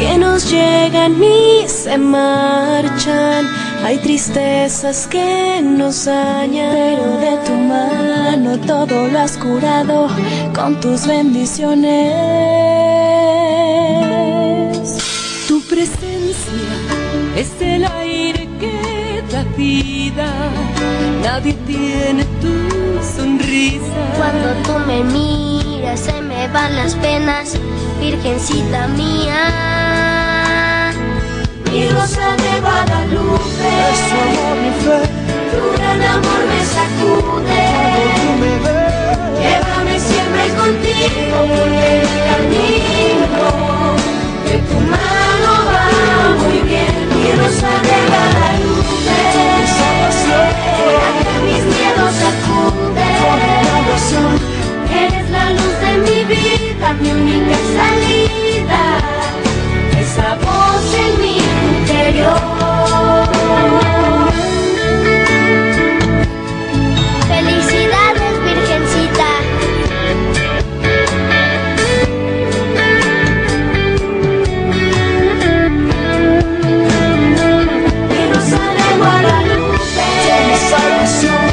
Que nos llegan y se marchan. Hay tristezas que nos dañan, pero de tu mano todo lo has curado con tus bendiciones. Tu presencia es el aire que da vida. Nadie tiene tu sonrisa. Cuando tú me miras se me van las penas, Virgencita mía. para